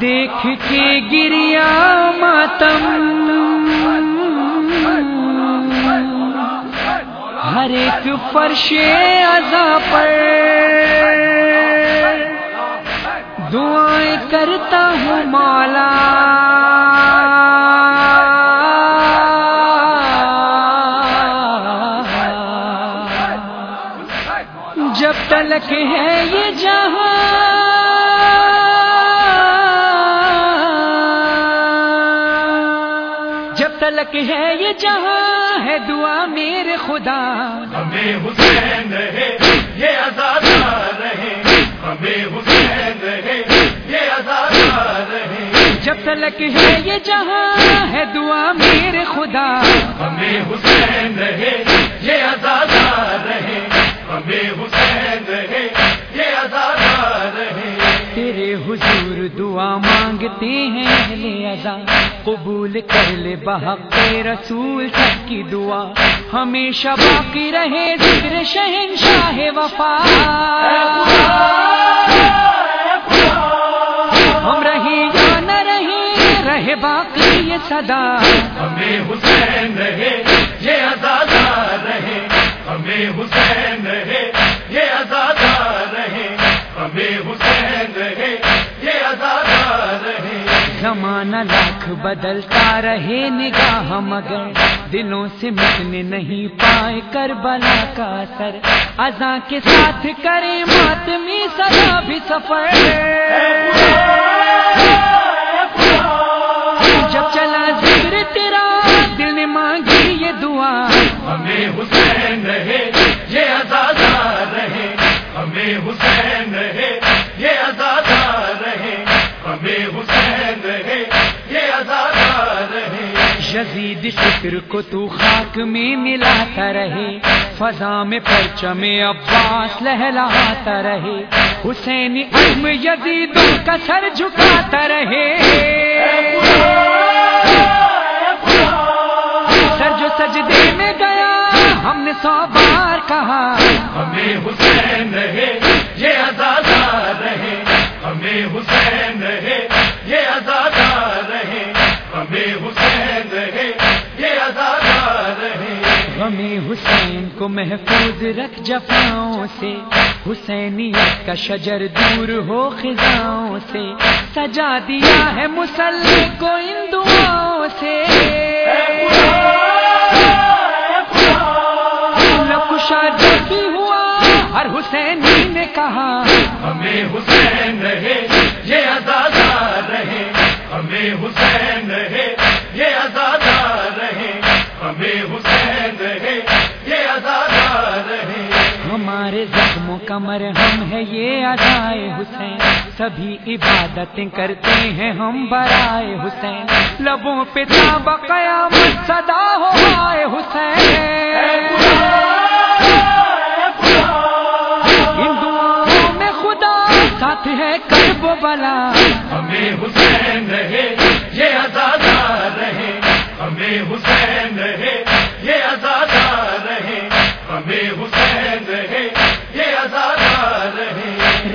دیکھ کے گریا ماتم ہر ایک فرش ازا پر دعائیں کرتا ہوں مالا جب تلک ہے یہ جہاں تلک ہے یہ جہاں ہے دعا میرے خدا۔ ہمیں حسین رہے یہ آزاد رہے ہمیں حسین رہے یہ آزاد رہے جب تلک ہے یہ جہاں ہے دعا میرے خدا۔ ہمیں حسین رہے یہ آزاد رہے ہمیں اہل ازا قبول کر لے، بحق رسول تک کی دعا۔ ہمیشہ باقی رہے، ذکر شہنشاہ وفا۔ ہم رہی یا نہ رہی رہے باقی یہ صدا۔ ہمیں حسین رہے، یہ آزاد رہے۔ ہمیں حسین رہے، یہ آزاد رہے۔ ہمیں حسین رہے زمانہ لاکھ بدلتا رہے نگاہ مگر دلوں سے مٹنے نہیں پائے کربلا کا اثر۔ ازاں کے ساتھ کرے ماتمی سدا بھی سفر۔ یزید شکر کو تو خاک میں ملاتا رہے۔ فضا میں پرچم عباس لہلاتا رہے۔ حسین عزم یزید کا سر جھکاتا رہے۔ سر جو سجدے میں گیا، ہم نے سو بار کہا، ہمیں حسین رہے، یہ آزاد رہے۔ ہمیں حسین رہے، یہ آزاد ہمیں حسین کو محفوظ رکھ جفاؤں سے۔ حسینیت کا شجر دور ہو خزاؤں سے۔ سجا دیا ہے مسلم کو ان دعاؤں سے۔ بھی ہوا، ہر حسینی نے کہا۔ ہمیں حسین رہے، یہ رہے۔ ہمیں حسین رہے ہمارے زخموں کا مرہم ہے یہ ادائے حسین۔ سبھی عبادتیں کرتے ہیں ہم برائے حسین۔ لبوں پہ تابا قیامت صدا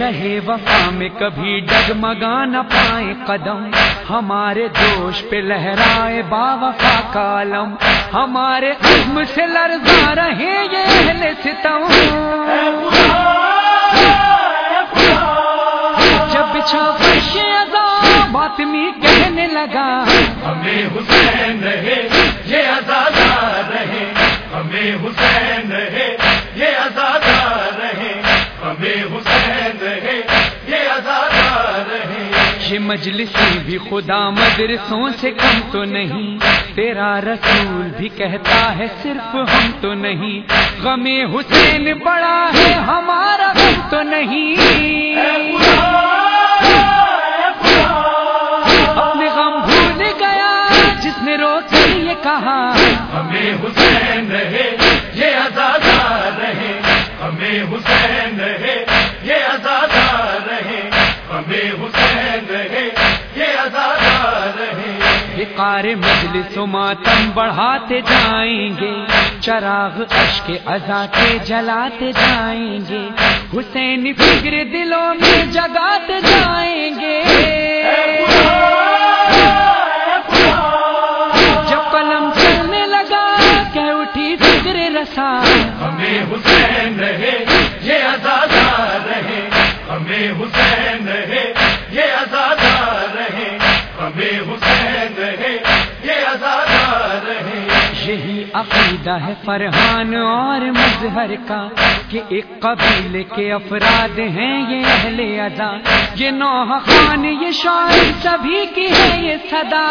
رہے، وفا میں کبھی ڈگمگا نہ پائے قدم۔ ہمارے دوش پہ لہرائے با وفا کالم۔ ہمارے عزم سے لرزا رہے یہ اہل ستم۔ جب بچھا فرش ادا باطمی کہنے لگا۔ ہمیں حسین رہے۔ ہے مجلسی بھی خدا مدرسوں سے کم تو نہیں۔ تیرا رسول بھی کہتا ہے صرف ہم تو نہیں۔ غم حسین بڑا ہے، ہمارا غم تو نہیں۔ فقار مجلس و ماتم بڑھاتے جائیں گے۔ چراغ اشک ازا کے جلاتے جائیں گے۔ حسین فکر دلوں میں جگاتے جائیں گے۔ عقیدہ ہے فرحان اور مظہر کا کہ ایک قبیلے کے افراد ہیں یہ اہل ادا یہ نوح خان، یہ شاعر سبھی کی ہے یہ صدا۔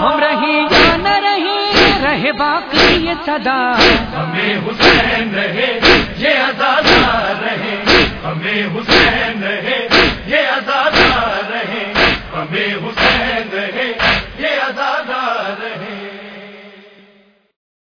ہم رہی یا نہ رہی، رہے باقی یہ صدا۔ ہمیں حسین رہے، یہ آزادار رہے، ہمیں حسین